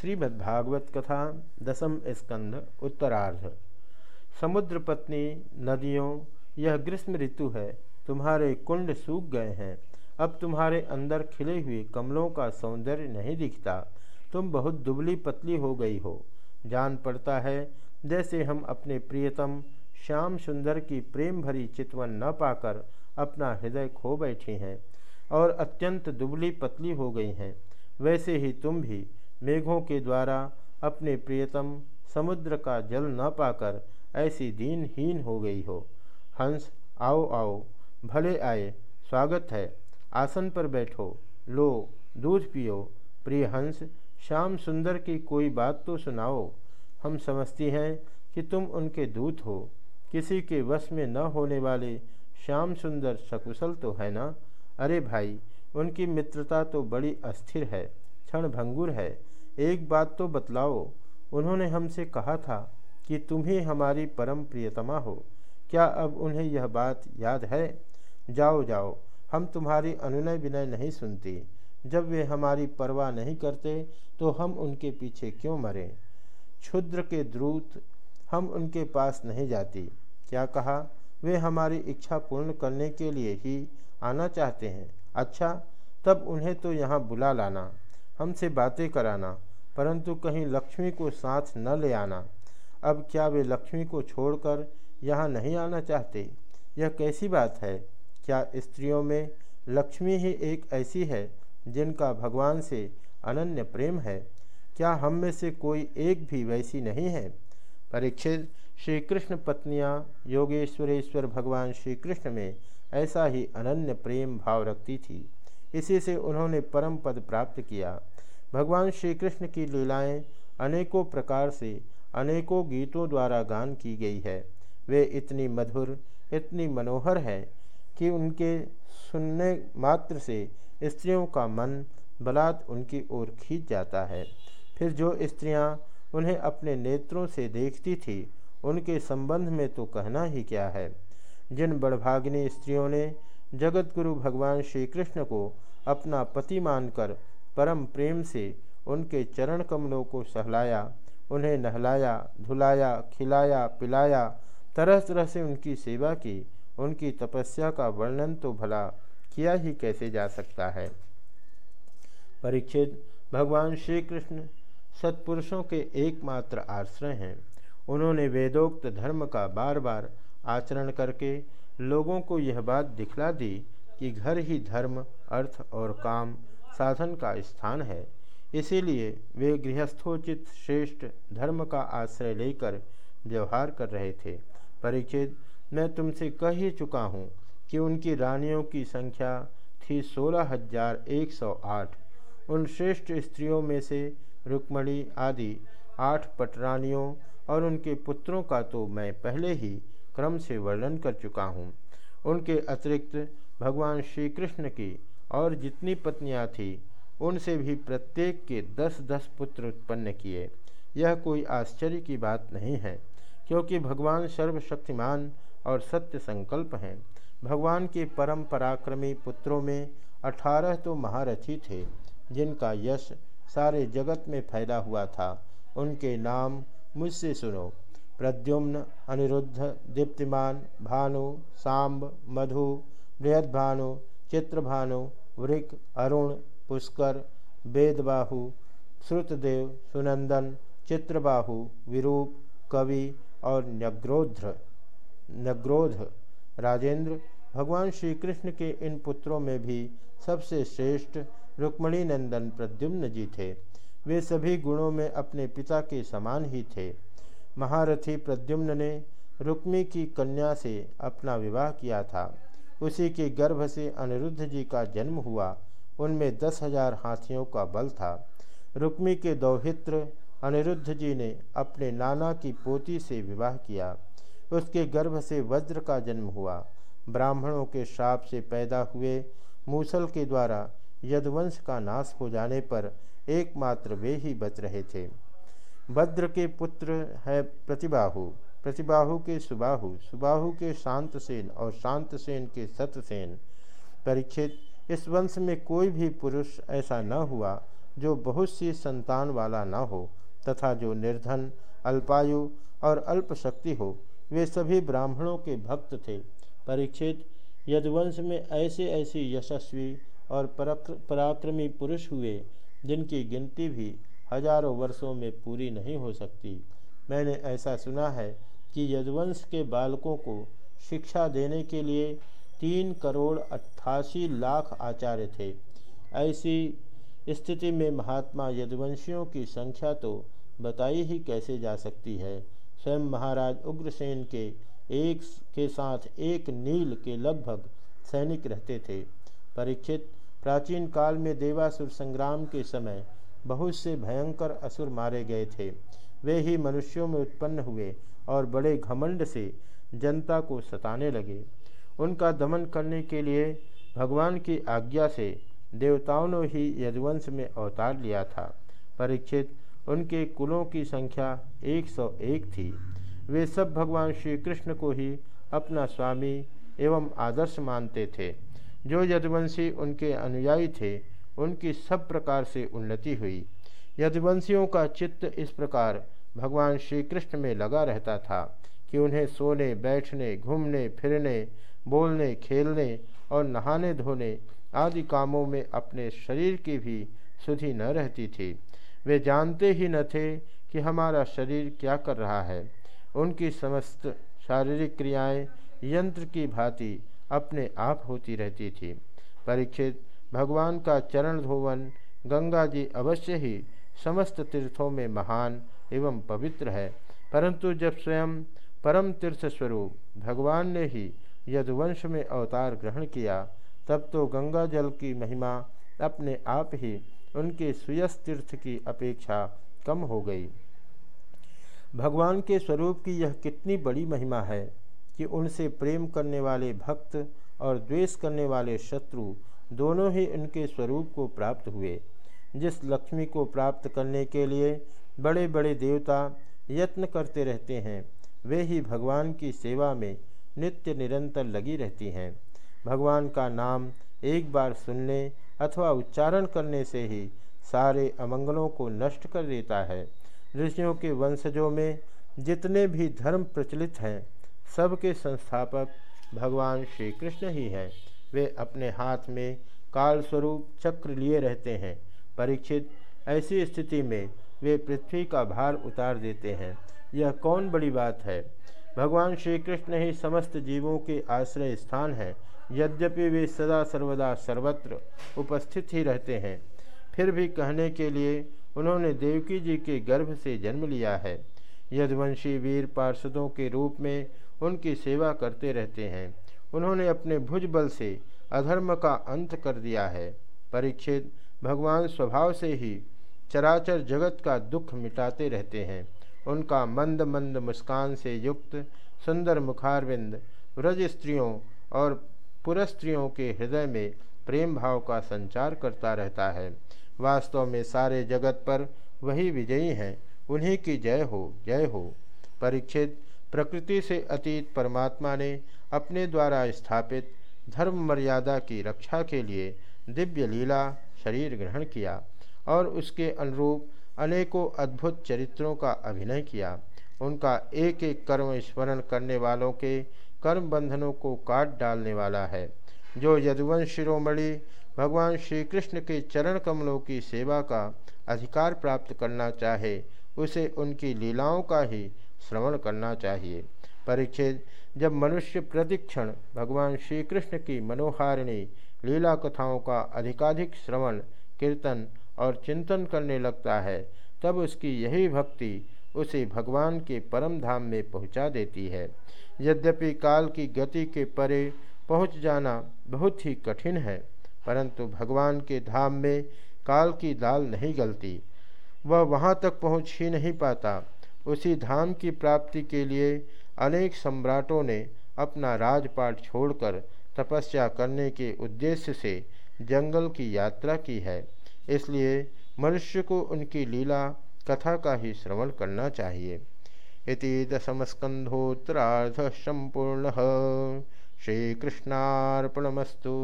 श्रीमद्भागवत कथा दसम स्कंद उत्तरार्ध। समुद्र पत्नी नदियों, यह ग्रीष्म ऋतु है, तुम्हारे कुंड सूख गए हैं। अब तुम्हारे अंदर खिले हुए कमलों का सौंदर्य नहीं दिखता। तुम बहुत दुबली पतली हो गई हो। जान पड़ता है, जैसे हम अपने प्रियतम श्याम सुंदर की प्रेम भरी चितवन न पाकर अपना हृदय खो बैठे हैं और अत्यंत दुबली पतली हो गई हैं। वैसे ही तुम भी मेघों के द्वारा अपने प्रियतम समुद्र का जल न पाकर ऐसी दीनहीन हो गई हो। हंस, आओ आओ, भले आए, स्वागत है। आसन पर बैठो, लो, दूध पियो। प्रिय हंस, श्याम सुंदर की कोई बात तो सुनाओ। हम समझती हैं कि तुम उनके दूत हो। किसी के वश में न होने वाले श्याम सुंदर सकुशल तो है ना? अरे भाई, उनकी मित्रता तो बड़ी अस्थिर है क्षण भंगुर है। एक बात तो बतलाओ, उन्होंने हमसे कहा था कि तुम ही हमारी परम प्रियतमा हो। क्या अब उन्हें यह बात याद है? जाओ जाओ, हम तुम्हारी अनुनय विनय नहीं सुनते। जब वे हमारी परवाह नहीं करते तो हम उनके पीछे क्यों मरें? क्षुद्र के द्रूत हम उनके पास नहीं जाती। क्या कहा? वे हमारी इच्छा पूर्ण करने के लिए ही आना चाहते हैं। अच्छा तब उन्हें तो यहाँ बुला लाना, हमसे बातें कराना। परंतु कहीं लक्ष्मी को साथ न ले आना। अब क्या वे लक्ष्मी को छोड़कर यहाँ नहीं आना चाहते? यह कैसी बात है? क्या स्त्रियों में लक्ष्मी ही एक ऐसी है जिनका भगवान से अनन्य प्रेम है? क्या हम में से कोई एक भी वैसी नहीं है? परीक्षित श्री कृष्ण पत्नियाँ योगेश्वरेश्वर भगवान श्री कृष्ण में ऐसा ही अनन्य प्रेम भाव रखती थी। इसी से उन्होंने परम पद प्राप्त किया। भगवान श्री कृष्ण की लीलाएँ अनेकों प्रकार से अनेकों गीतों द्वारा गान की गई है। वे इतनी मधुर, इतनी मनोहर है कि उनके सुनने मात्र से स्त्रियों का मन बलात् उनकी ओर खींच जाता है। फिर जो स्त्रियाँ उन्हें अपने नेत्रों से देखती थी, उनके संबंध में तो कहना ही क्या है? जिन बड़भागिनी स्त्रियों ने जगत गुरु भगवान श्री कृष्ण को अपना पति मानकर परम प्रेम से उनके चरण कमलों को सहलाया, उन्हें नहलाया, धुलाया, खिलाया, पिलाया तरह तरह से उनकी सेवा की, उनकी तपस्या का वर्णन तो भला किया ही कैसे जा सकता है। परीक्षित भगवान श्री कृष्ण सत्पुरुषों के एकमात्र आश्रय हैं। उन्होंने वेदोक्त धर्म का बार बार आचरण करके लोगों को यह बात दिखला दी कि घर ही धर्म, अर्थ और काम साधन का स्थान है। इसीलिए वे गृहस्थोचित श्रेष्ठ धर्म का आश्रय लेकर व्यवहार कर रहे थे। परिचित, मैं तुमसे कह ही चुका हूँ कि उनकी रानियों की संख्या थी सोलह हज़ार एक सौ आठ। उन श्रेष्ठ स्त्रियों में से रुक्मणी आदि आठ पटरानियों और उनके पुत्रों का तो मैं पहले ही क्रम से वर्णन कर चुका हूँ। उनके अतिरिक्त भगवान श्री कृष्ण की और जितनी पत्नियाँ थीं, उनसे भी प्रत्येक के दस दस पुत्र उत्पन्न किए। यह कोई आश्चर्य की बात नहीं है, क्योंकि भगवान सर्वशक्तिमान और सत्य संकल्प हैं। भगवान के परम पराक्रमी पुत्रों में अठारह तो महारथी थे, जिनका यश सारे जगत में फैला हुआ था। उनके नाम मुझसे सुनो। प्रद्युम्न, अनिरुद्ध, दीप्तिमान, भानु, सांब, मधु, बृहदभानु, चित्रभानु वृक, अरुण, पुष्कर, वेदबाहु, श्रुतदेव, सुनंदन, चित्रबाहु, विरूप, कवि और नग्रोध्र। नग्रोध, राजेंद्र, भगवान श्री कृष्ण के इन पुत्रों में भी सबसे श्रेष्ठ रुक्मणी नंदन प्रद्युम्न जी थे। वे सभी गुणों में अपने पिता के समान ही थे। महारथी प्रद्युम्न ने रुक्मी की कन्या से अपना विवाह किया था। उसी के गर्भ से अनिरुद्ध जी का जन्म हुआ। उनमें दस हज़ार हाथियों का बल था। रुक्मी के दौहित्र अनिरुद्ध जी ने अपने नाना की पोती से विवाह किया। उसके गर्भ से वज्र का जन्म हुआ। ब्राह्मणों के श्राप से पैदा हुए। मूसल के द्वारा यदवंश का नाश हो जाने पर एकमात्र वे ही बच रहे थे। भद्र के पुत्र है प्रतिबाहु। प्रतिबाहु के सुबाहु सुबाहु के शांत सेन और शांत सेन के सतसेन परीक्षित इस वंश में कोई भी पुरुष ऐसा न हुआ जो बहुत सी संतान वाला न हो तथा जो निर्धन, अल्पायु और अल्प शक्ति हो। वे सभी ब्राह्मणों के भक्त थे। परीक्षित यदुवंश में ऐसे ऐसे यशस्वी और पराक्रमी पुरुष हुए जिनकी गिनती भी हज़ारों वर्षों में पूरी नहीं हो सकती। मैंने ऐसा सुना है कि यदुवंश के बालकों को शिक्षा देने के लिए तीन करोड़ अट्ठासी लाख आचार्य थे। ऐसी स्थिति में महात्मा यदुवंशियों की संख्या तो बताई ही कैसे जा सकती है? स्वयं महाराज उग्रसेन के एक के साथ एक नील के लगभग सैनिक रहते थे। परीक्षित प्राचीन काल में देवासुर संग्राम के समय बहुत से भयंकर असुर मारे गए थे। वे ही मनुष्यों में उत्पन्न हुए और बड़े घमंड से जनता को सताने लगे। उनका दमन करने के लिए भगवान की आज्ञा से देवताओं ने ही यदुवंश में अवतार लिया था। परीक्षित, उनके कुलों की संख्या 101 थी। वे सब भगवान श्री कृष्ण को ही अपना स्वामी एवं आदर्श मानते थे। जो यदुवंशी उनके अनुयायी थे, उनकी सब प्रकार से उन्नति हुई। यदुवंशियों का चित्त इस प्रकार भगवान श्री कृष्ण में लगा रहता था कि उन्हें सोने, बैठने, घूमने, फिरने, बोलने, खेलने और नहाने, धोने आदि कामों में अपने शरीर की भी सुधि न रहती थी। वे जानते ही न थे कि हमारा शरीर क्या कर रहा है। उनकी समस्त शारीरिक क्रियाएँ, यंत्र की भांति अपने आप होती रहती थी। परीक्षित भगवान का चरण धोवन गंगा जी अवश्य ही समस्त तीर्थों में महान एवं पवित्र है। परंतु जब स्वयं परम तीर्थ स्वरूप भगवान ने ही यदुवंश में अवतार ग्रहण किया, तब तो गंगा जल की महिमा अपने आप ही उनके सुयस तीर्थ की अपेक्षा कम हो गई। भगवान के स्वरूप की यह कितनी बड़ी महिमा है कि उनसे प्रेम करने वाले भक्त और द्वेष करने वाले शत्रु दोनों ही उनके स्वरूप को प्राप्त हुए। जिस लक्ष्मी को प्राप्त करने के लिए बड़े बड़े देवता यत्न करते रहते हैं, वे ही भगवान की सेवा में नित्य निरंतर लगी रहती हैं। भगवान का नाम एक बार सुनने अथवा उच्चारण करने से ही सारे अमंगलों को नष्ट कर देता है। ऋषियों के वंशजों में जितने भी धर्म प्रचलित हैं, सबके संस्थापक भगवान श्री कृष्ण ही हैं। वे अपने हाथ में काल स्वरूप चक्र लिए रहते हैं। परीक्षित, ऐसी स्थिति में वे पृथ्वी का भार उतार देते हैं। यह कौन बड़ी बात है? भगवान श्री कृष्ण ही समस्त जीवों के आश्रय स्थान है। यद्यपि वे सदा सर्वदा सर्वत्र उपस्थित ही रहते हैं। फिर भी कहने के लिए उन्होंने देवकी जी के गर्भ से जन्म लिया है। यदवंशी वीर पार्षदों के रूप में उनकी सेवा करते रहते हैं। उन्होंने अपने भुज बल से अधर्म का अंत कर दिया है। परीक्षित भगवान स्वभाव से ही चराचर जगत का दुख मिटाते रहते हैं। उनका मंद मंद मुस्कान से युक्त, सुंदर मुखारविंद व्रज स्त्रियों और पुरस्त्रियों के हृदय में प्रेम भाव का संचार करता रहता है। वास्तव में सारे जगत पर वही विजयी हैं। उन्हीं की जय हो जय हो। परीक्षित, प्रकृति से अतीत परमात्मा ने अपने द्वारा स्थापित धर्म मर्यादा की रक्षा के लिए दिव्य लीला शरीर ग्रहण किया और उसके अनुरूप अनेकों अद्भुत चरित्रों का अभिनय किया। उनका एक एक कर्म स्मरण करने वालों के कर्म बंधनों को काट डालने वाला है, जो यदुवंश शिरोमणि भगवान श्री कृष्ण के चरण कमलों की सेवा का अधिकार प्राप्त करना चाहे, उसे उनकी लीलाओं का ही श्रवण करना चाहिए। परीक्षित जब मनुष्य प्रतिक्षण भगवान श्री कृष्ण की मनोहारिणी लीला कथाओं का अधिकाधिक श्रवण, कीर्तन और चिंतन करने लगता है, तब उसकी यही भक्ति उसे भगवान के परम धाम में पहुँचा देती है। यद्यपि काल की गति के परे पहुँच जाना बहुत ही कठिन है, परंतु भगवान के धाम में काल की दाल नहीं गलती। वह वहाँ तक पहुँच ही नहीं पाता। उसी धाम की प्राप्ति के लिए अनेक सम्राटों ने अपना राजपाट छोड़कर तपस्या करने के उद्देश्य से जंगल की यात्रा की है। इसलिए मनुष्य को उनकी लीला, कथा का ही श्रवण करना चाहिए। इति दशमस्कंधोत्तरार्ध संपूर्ण श्रीकृष्णार्पणमस्तु।